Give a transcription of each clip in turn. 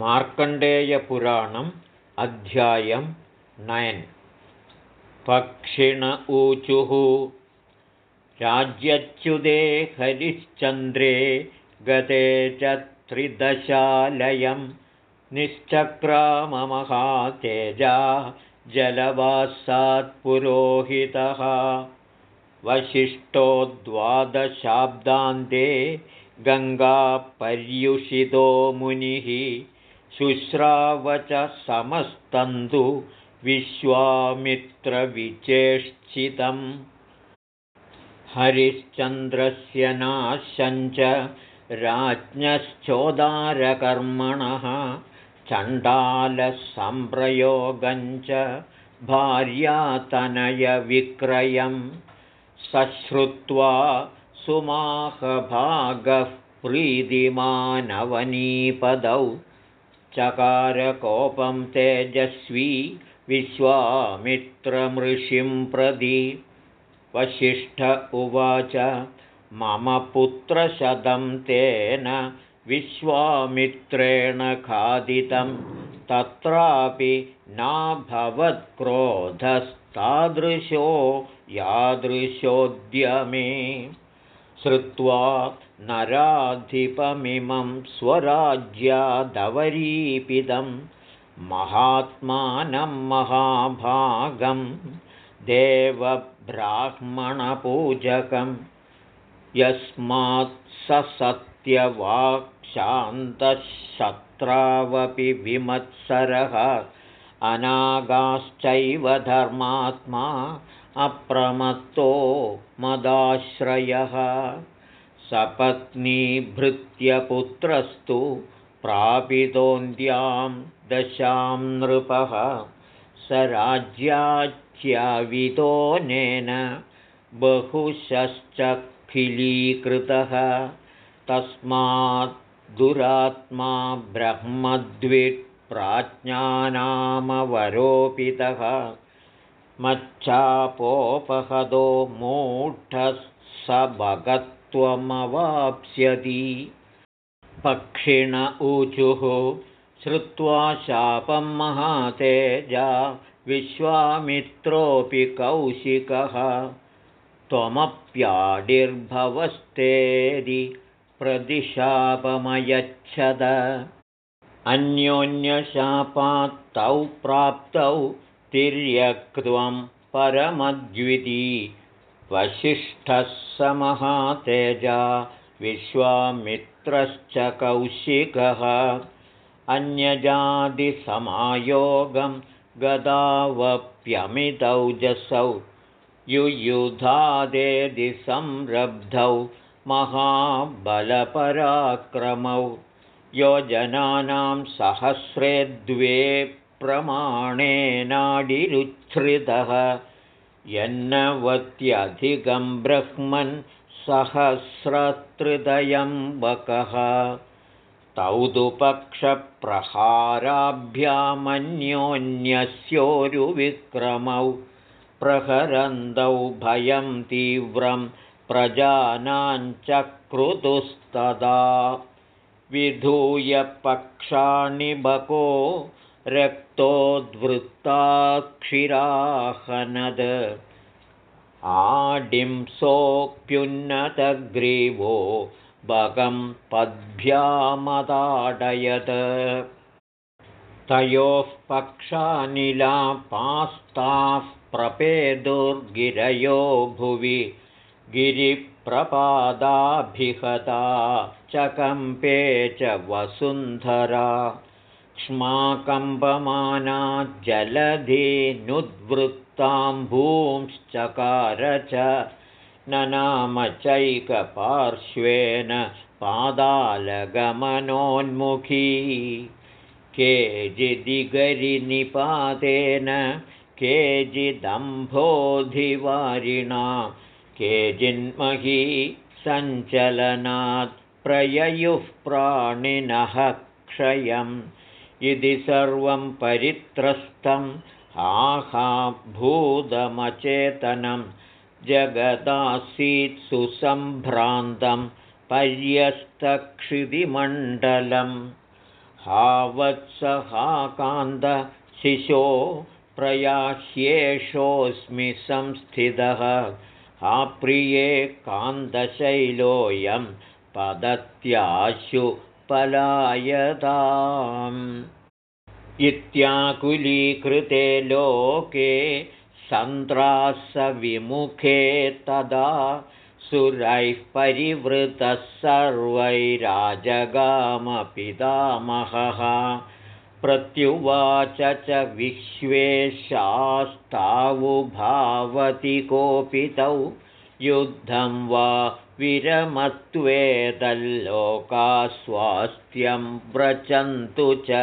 मार्कण्डेयपुराणम् अध्यायं नयन्। पक्षिण ऊचुः राज्यच्युते हरिश्चन्द्रे गते च त्रिदशालयं निश्चक्राममहातेजा जलवासात्पुरोहितः वसिष्ठो द्वादशाब्दान्ते गङ्गापर्युषितो मुनिः शुश्रावच समस्तन्तु विश्वामित्रविचेष्टितं हरिश्चन्द्रस्य नाशञ्च राज्ञश्चोदारकर्मणः चण्डालसम्प्रयोगञ्च भार्यातनयविक्रयं सश्रुत्वा सुमाहभागः प्रीतिमानवनीपदौ चकारकोपं तेजस्वी विश्वामित्रमृषिं प्रति वसिष्ठ उवाच मम पुत्रशतं तेन विश्वामित्रेण खादितं तत्रापि नाभवत्क्रोधस्तादृशो यादृशोद्यमे श्रुत्वा नराधिपमिमं स्वराज्यादवरीपिदं महात्मानं महाभागं देवब्राह्मणपूजकं। यस्मात् स सत्यवाक्शान्तशत्रावपि विमत्सरः अनागाश्चैव धर्मात्मा अप्रमत्तो मदाश्रयः। सपत्नीभृत्यपुत्रस्तु प्रापितोऽन्त्यां दशां नृपः। स राज्याच्यावितोनेन बहुशश्चखिलीकृतः। तस्मात् दुरात्मा ब्रह्मद्विप्राज्ञानामवरोपितः मच्छापोपहदो भगत्वमवाप्स्यति पक्षिण ऊचुः श्रुत्वा शापं महातेजा विश्वामित्रोऽपि कौशिकः। त्वमप्याडिर्भवस्तेदि प्रतिशापमयच्छद। अन्योन्यशापात्तौ प्राप्तौ तिर्यक्त्वं परमद्विती वसिष्ठः समहातेजा विश्वामित्रश्च कौशिकः। अन्यजातिसमायोगं गदावप्यमितौजसौ। युयुधादेदि संरब्धौ महाबलपराक्रमौ। योजनानां सहस्रे द्वे प्रमाणेनाडिरुच्छ्रितः यन्नवत्यधिकं ब्रह्मन् सहस्रत्रिदयं वकः। तौ दुपक्षप्रहाराभ्यामन्योन्यस्योरुविक्रमौ प्रहरन्तौ भयं तीव्रं प्रजानाञ्चक्रुतुस्तदा विधूय पक्षाणि बको रक्तोद्वृत्ताक्षिराहनद आडिंसोऽप्युन्नतग्रीवो बगं पद्भ्यामदाडयत् तयोः पक्षानिलापास्ताः प्रपेदुर्गिरयो भुवि। गिरिप्रपादाभिहता चकम्पे च वसुन्धरा क्ष्माकम्पमाना भूंश्चकार च ननामचैकपार्श्वेन पादालगमनोन्मुखी। केचिदिगरिनिपातेन केचिदम्भोधिवारिणा केचिन्मही सञ्चलनात् प्रययुः प्राणिनः क्षयम् इति सर्वं परित्रस्तं आहाभूतमचेतनं जगदासीत् सुसम्भ्रान्तं पर्यस्तक्षितिमण्डलं हावत्सहाकान्तशिशो प्रयाह्येषोऽस्मि संस्थितः। हा प्रिये कान्तशैलोऽयं पदत्याशु पलायताम्। इत्याकुलीकृते लोके सन्त्रासविमुखे तदा सुरैः परिवृतः सर्वैराजगामपितामहः प्रत्युवाच च विश्वेशास्तावुभावति कोपितौ युद्धं वा विरमत्वेदल्लोकास्वास्थ्यं व्रचन्तु च।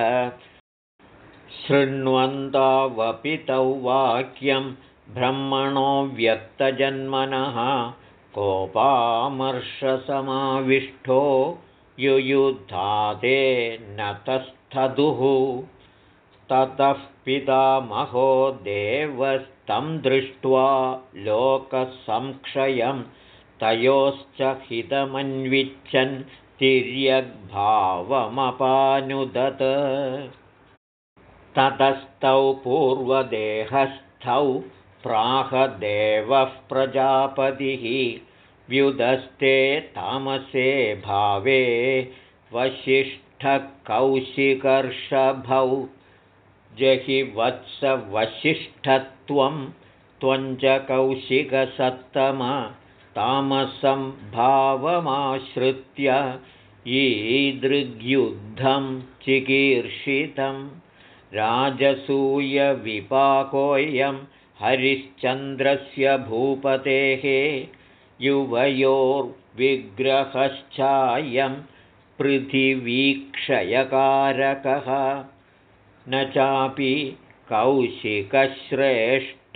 शृण्वन्तावपि तौ वाक्यं ब्रह्मणो व्यक्तजन्मनः कोपामर्षसमाविष्टो युयुधादे न तस्थदुः ततः पितामहो देवस्तं दृष्ट्वा लोकसंक्षयं तयोश्च हितमन्विच्छन् तिर्यग्भावमपानुदत्। ततस्तौ पूर्वदेहस्थौ प्राहदेवः प्रजापतिः व्युदस्ते तामसे भावे वसिष्ठकौशिकर्षभौ। जहि वत्सवसिष्ठत्वं त्वञ्च कौशिकसत्तम तामसं भावमाश्रित्य ईदृग्युद्धं चिकीर्षितं राजसूयविपाकोऽयं हरिश्चन्द्रस्य भूपतेः युवयोर्विग्रहश्चायं पृथिवीक्षयकारकः। न चापि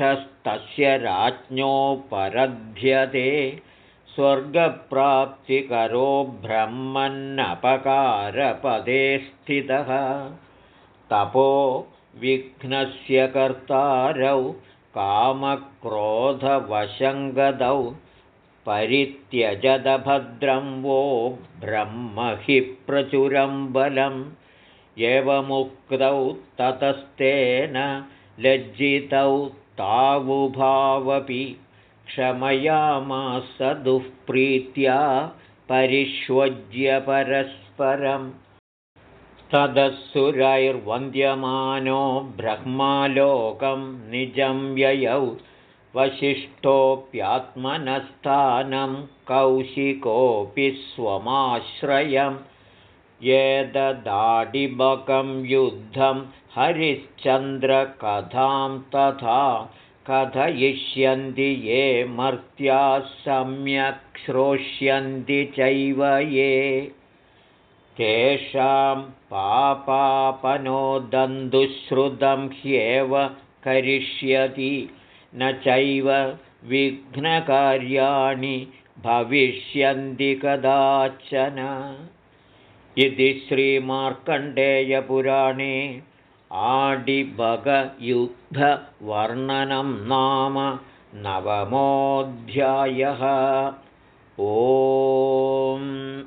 कौशिकश्रेष्ठस्तस्य राज्ञोपरध्यते स्वर्गप्राप्तिकरो ब्रह्मन्नपकारपदे स्थितः। तपो विघ्नस्य कर्तारौ कामक्रोधवशङ्गदौ परित्यजदभद्रं वो ब्रह्म हि प्रचुरं बलम्। एवमुक्तौ ततस्तेन लज्जितौ तावुभावपि क्षमयामास दुःप्रीत्या परिष्वज्य परस्परम्। तदसुरैर्वन्द्यमानो ब्रह्मालोकं निजं व्ययौ वसिष्ठोऽप्यात्मनस्थानं कौशिकोऽपि स्वमाश्रयं यददाडिबकं युद्धं हरिश्चन्द्रकथां तथा कथयिष्यन्ति ये मर्त्याः सम्यक् श्रोष्यन्ति चैव ये। तेषां पापापनोदन्दुश्रुतं ह्येव करिष्यति न चैव विघ्नकार्याणि भविष्यन्ति कदाचन इति श्रीमार्कण्डेयपुराणे आडिभगयुद्धवर्णनं नाम नवमोऽध्यायः। ओम्